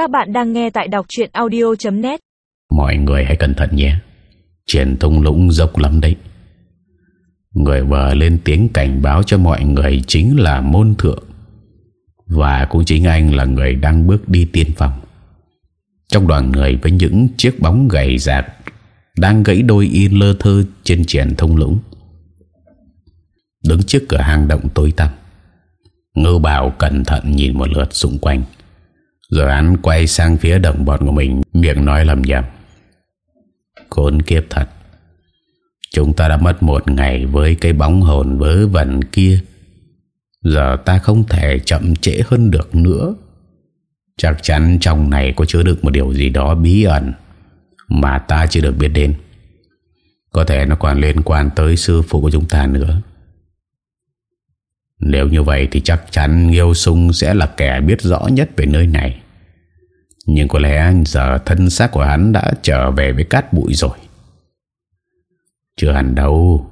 Các bạn đang nghe tại đọc truyện audio.net Mọi người hãy cẩn thận nhé. Triển thung lũng dốc lắm đấy. Người vợ lên tiếng cảnh báo cho mọi người chính là môn thượng. Và cũng chính anh là người đang bước đi tiên phòng Trong đoàn người với những chiếc bóng gầy rạc Đang gãy đôi in lơ thơ trên triển thông lũng. Đứng trước cửa hang động tối tăm Ngư bảo cẩn thận nhìn một lượt xung quanh. Rồi hắn quay sang phía đồng bọn của mình, Miệng nói lầm nhầm. Khốn kiếp thật. Chúng ta đã mất một ngày với cái bóng hồn vớ vẩn kia. Giờ ta không thể chậm trễ hơn được nữa. Chắc chắn trong này có chứa được một điều gì đó bí ẩn Mà ta chưa được biết đến. Có thể nó còn liên quan tới sư phụ của chúng ta nữa. Nếu như vậy thì chắc chắn Nghiêu Sung sẽ là kẻ biết rõ nhất về nơi này. Nhưng có lẽ giờ thân xác của hắn đã trở về với cát bụi rồi. Chưa hẳn đâu.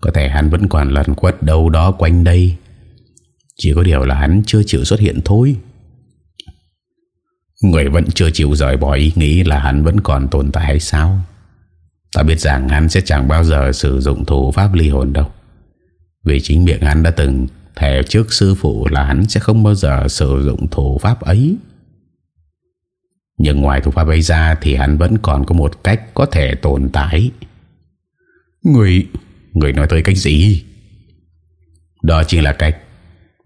Có thể hắn vẫn còn lần quất đâu đó quanh đây. Chỉ có điều là hắn chưa chịu xuất hiện thôi. Người vẫn chưa chịu rời bỏ ý nghĩ là hắn vẫn còn tồn tại hay sao? Ta biết rằng hắn sẽ chẳng bao giờ sử dụng thủ pháp ly hồn đâu. Vì chính miệng hắn đã từng thề trước sư phụ là hắn sẽ không bao giờ sử dụng thủ pháp ấy. Nhưng ngoài thủ pháp ấy ra thì hắn vẫn còn có một cách có thể tồn tại. Người Người nói tới cách gì? Đó chính là cách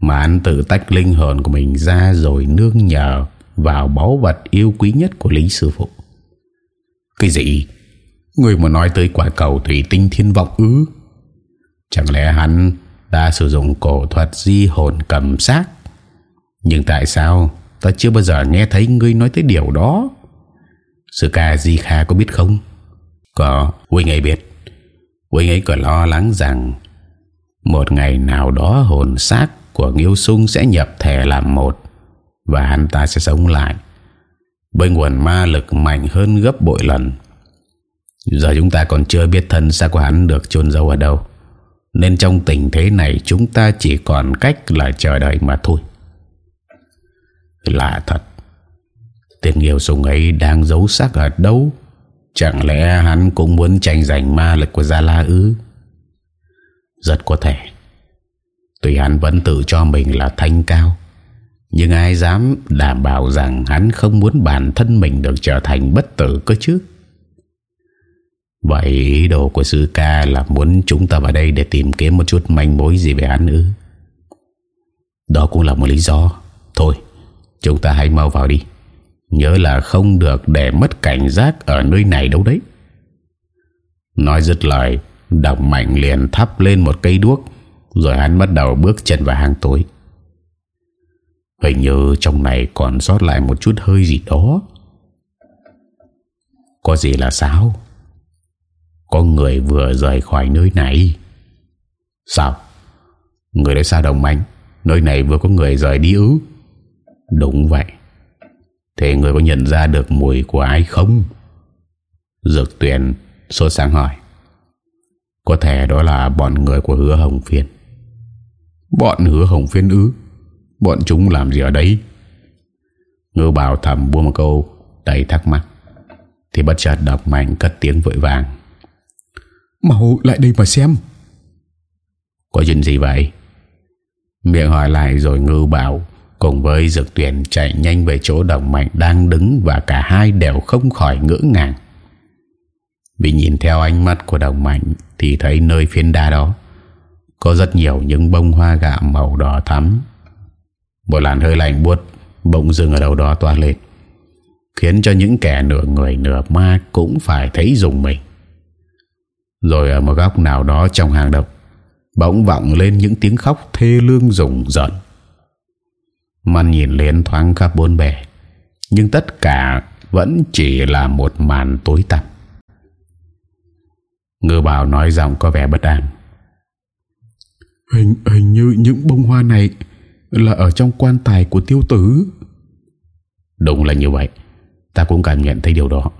Mà hắn tự tách linh hồn của mình ra Rồi nương nhờ Vào báu vật yêu quý nhất của Lý Sư Phụ. Cái gì? Người mà nói tới quả cầu thủy tinh thiên vọng ư? Chẳng lẽ hắn ta sử dụng cổ thuật di hồn cầm xác. Nhưng tại sao Ta chưa bao giờ nghe thấy ngươi nói tới điều đó? Sư ca Di Kha có biết không? Có, Huynh ấy biết. Quỳnh ấy còn lo lắng rằng Một ngày nào đó hồn xác của Nghiêu Sung sẽ nhập thể làm một Và hắn ta sẽ sống lại. Với nguồn ma lực mạnh hơn gấp bội lần. Giờ chúng ta còn chưa biết thân xác của hắn được chôn giấu ở đâu. Nên trong tình thế này chúng ta chỉ còn cách là chờ đợi mà thôi Lạ thật, Tên Nghiêu sùng ấy đang giấu xác ở đâu Chẳng lẽ hắn cũng muốn tranh giành ma lực của Gia La ư? Rất có thể. Tuy hắn vẫn tự cho mình là thanh cao. Nhưng ai dám đảm bảo rằng hắn không muốn bản thân mình được trở thành bất tử cơ chứ? Vậy ý đồ của sư ca là muốn chúng ta vào đây để tìm kiếm một chút manh mối gì về hắn ư? Đó cũng là một lý do. Thôi, chúng ta hãy mau vào đi. Nhớ là không được để mất cảnh giác Ở nơi này đâu đấy Nói dứt lời đọc mạnh liền thắp lên một cây đuốc Rồi hắn bắt đầu bước chân vào hang tối Hình như trong này còn sót lại một chút hơi gì đó Có gì là sao có người vừa rời khỏi nơi này. Sao? Người đấy sao đồng mạnh Nơi này vừa có người rời đi ứ Đúng vậy. Thế người có nhận ra được mùi của ai không? Dược tuyển sốt sáng hỏi. Có thể đó là bọn người của hứa hồng phiên. Bọn hứa hồng phiên ư? Bọn chúng làm gì ở đây Ngư bảo thầm buông một câu Đầy thắc mắc. Thì bất chợt đọc mạnh cất tiếng vội vàng. Màu lại đây mà xem. Có chuyện gì vậy? Miệng hỏi lại rồi ngư bảo, Cùng với dược tuyển chạy nhanh về chỗ đồng mạnh đang đứng Và cả hai đều không khỏi ngỡ ngàng. Vì nhìn theo ánh mắt của đồng mạnh Thì thấy nơi phiến đá đó Có rất nhiều những bông hoa gạo màu đỏ thắm. Một làn hơi lạnh buốt Bỗng dưng ở đâu đó toa lên, Khiến cho những kẻ nửa người nửa ma Cũng phải thấy dùng mình. Rồi ở một góc nào đó trong hàng độc Bỗng vọng lên những tiếng khóc thê lương rùng rợn. Man nhìn lên thoáng khắp bốn bề Nhưng tất cả Vẫn chỉ là một màn tối tăm. Ngư bảo nói giọng có vẻ bất an. Hình, hình như những bông hoa này Là ở trong quan tài của tiêu tử. Đúng là như vậy Ta cũng cảm nhận thấy điều đó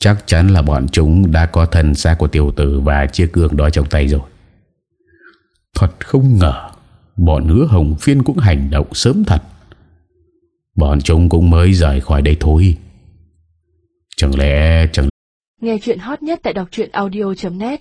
Chắc chắn là bọn chúng đã có thân xác của tiểu tử Và chiếc gương đó trong tay rồi. Thật không ngờ, Bọn hứa hồng phiên cũng hành động sớm thật. Bọn chúng cũng mới rời khỏi đây thôi. Chẳng lẽ, Chẳng Nghe chuyện hot nhất tại đọc audio.net